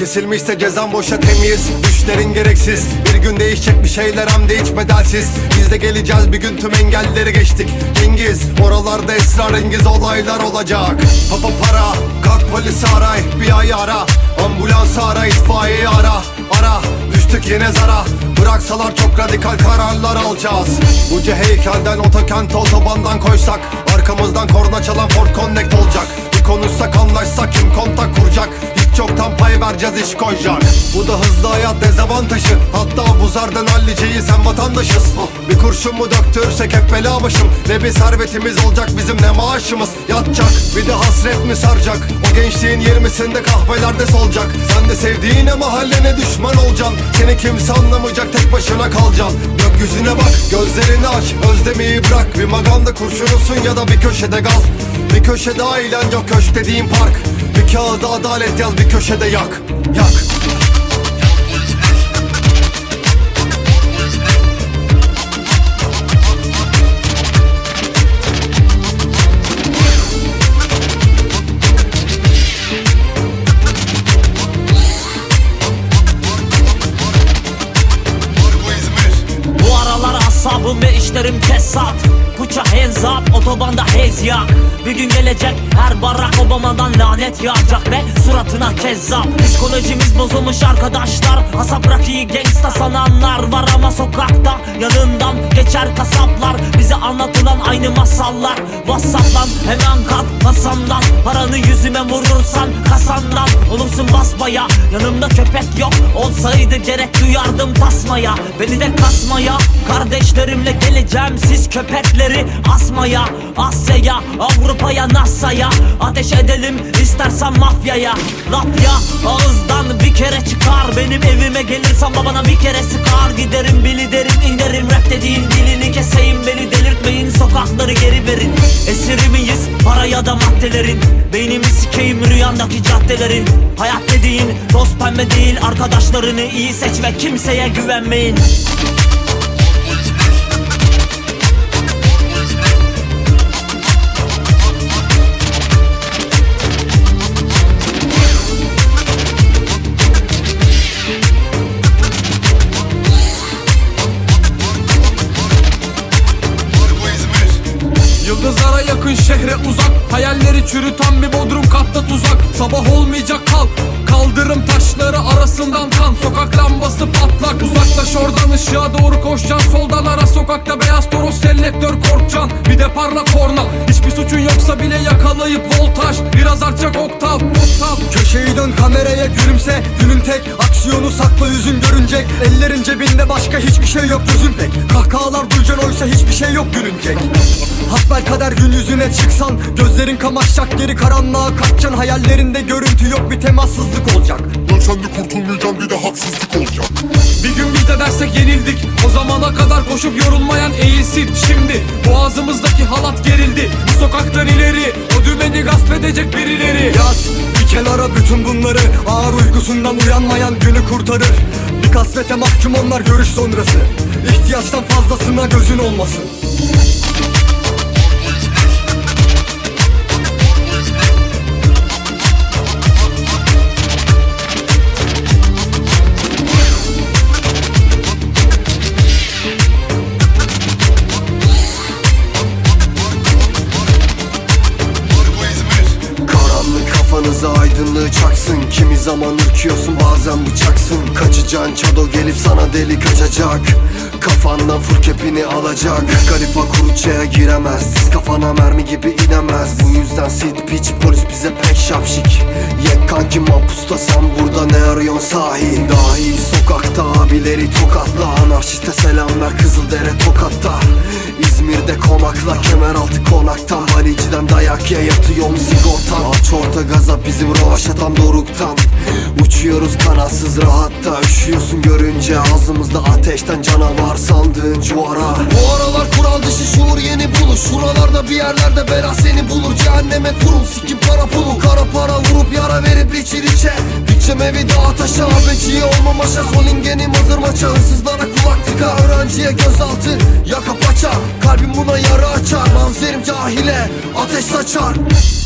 Kesilmişse cezan boşa temiz. Düşlerin gereksiz. Bir gün değişecek bir şeyler hem de hiç bedelsiz. Biz de geleceğiz bir gün tüm engelleri geçtik. Cengiz Oralarda esrarengiz olaylar olacak. Papa para Kalk polisi ara FBI ara. Ambulans ara itfaiyeyi ara. Ara Düştük yine zara. Bıraksalar çok radikal kararlar alacağız. Buca heykelden otokent otobandan koysak Arkamızdan korna çalan Ford Connect olacak. Bir konuşsak anlaşsak kim kontak kuracak çoktan pay vereceğiz iş koyacak. Bu da hızlı hayat dezavantajı. Hatta bu zardan halliceyi sen vatandaşız. Bir kurşun mu döktürsek hep bela başım. Ne bir servetimiz olacak bizim ne maaşımız? Yatacak bir de hasret mi saracak? O gençliğin yirmisinde kahvelerde solacak. Sen de sevdiğine mahallene düşman olacaksın. Seni kimse anlamayacak tek başına kalacaksın. Gökyüzüne bak gözlerini aç. Özlemeyi bırak bir maganda kurşunusun ya da bir köşede gaz Bir köşede ailen yok köşk dediğin park kağıda adalet yaz bir köşede yak Yak. Bu aralar asabım ve işlerim kesat Puça hands up otobanda hez yak. Bir gün gelecek her Barack Obama'dan lanet yağacak Ve suratına kezzap. Psikolojimiz bozulmuş arkadaşlar. Hasap rakiyi gangsta sananlar var ama sokakta Yanından geçer kasaplar. Bize anlatılan aynı masallar. Whatsapp'lan hemen kalk masamdan. Paranı yüzüme vurursan kasandan Olursun basbaya yanımda köpek yok. Olsaydı gerek duyardım tasmaya. Beni de kasmaya Kardeşlerimle geleceğim. Siz köpekleri asmaya Asya'ya Avrupa'ya NASA'ya Ateş edelim istersen mafyaya. Laf ya ağızdan bir kere çıkar. Benim evime gelirsen babana bir kere sıkar. Giderim bili derim inerim. Rap dediğin dilini keseyim. Beni delirtmeyin sokakları geri verin. Esiri miyiz? Para ya da maddelerin. Beynimi sikeyim rüyandaki caddelerin. Hayat dediğin toz pembe değil Arkadaşlarını iyi seç ve kimseye güvenmeyin Yıldızlara yakın şehre uzak. Hayalleri çürüten bir bodrum katta tuzak. Sabah olmayacak kalk Kaldırım taşları arasından kan Sokak lambası patlak. Uzaklaş oradan ışığa doğru koşacaksın. Soldan ara sokakta beyaz toros selektör korkacaksın. Bir de parla korna. Hiçbir suçun yoksa bile yakalayıp voltaj. Biraz artacak oktav oktav. Köşeyi dön kameraya gülümse. Günün tek aksiyonu sakla yüzün görünecek. Ellerin cebinde başka hiçbir şey yok gözün pek. Kahkahalar duyacaksın oysa hiçbir şey yok gülünecek. Hasbel kader gün yüzüne çıksan Gözlerin kamaşacak geri karanlığa kaçacaksın. Hayallerinde görüntü yok bir temassızlık olacak Dönsen de kurtulmayacaksın bir de haksızlık olacak. Bir gün biz de dersek yenildik. O zamana kadar koşup yorulmayan eğilsin. Şimdi boğazımızdaki halat gerildi. Bu sokaktan ileri O dümeni gasp edecek birileri. Yaz bir kenara bütün bunları. Ağır uykusundan uyanmayan günü kurtarır. Bir kasvete mahkum onlar görüş sonrası. İhtiyaçtan fazlasına gözün olmasın Kafanıza aydınlığı çaksın. Kimi zaman ürküyorsun bazen bıçaksın. Kaçacaksın çado gelip sana deli kaçacak. Kafandan fır kepini alacak. Kalifa kuruçaya giremez. Siz kafana mermi gibi inemez. Bu yüzden sid piç polis bize pek şapşik. Yek kanki mapusta sen burada ne arıyorsun sahi? Dahi sokakta abileri tokatla. Anarşiste selam ver Kızıldere tokatta. İzmir'de konakla kemeraltı konaktan Valiciden dayak ye yatıyorum sigortan. Aç orta gaza bizim rovaşatan doruktan. Uçuyoruz kanatsız rahatta Üşüyorsun görünce ağzımızda ateşten canavar sandığın cuvara. Bu aralar kural dışı şuur yeni buluş Şuralarda bir yerlerde bela seni bulur. Cehenneme kurul sikip para pulu. Kara para vurup yara verip içir içe. Bütçem evi dağa taşa Abeciye olma maşa Son ingenim hazır maça. Hırsızlara kulak tıka Öğrenciye gözaltı. Yaka ateş saçar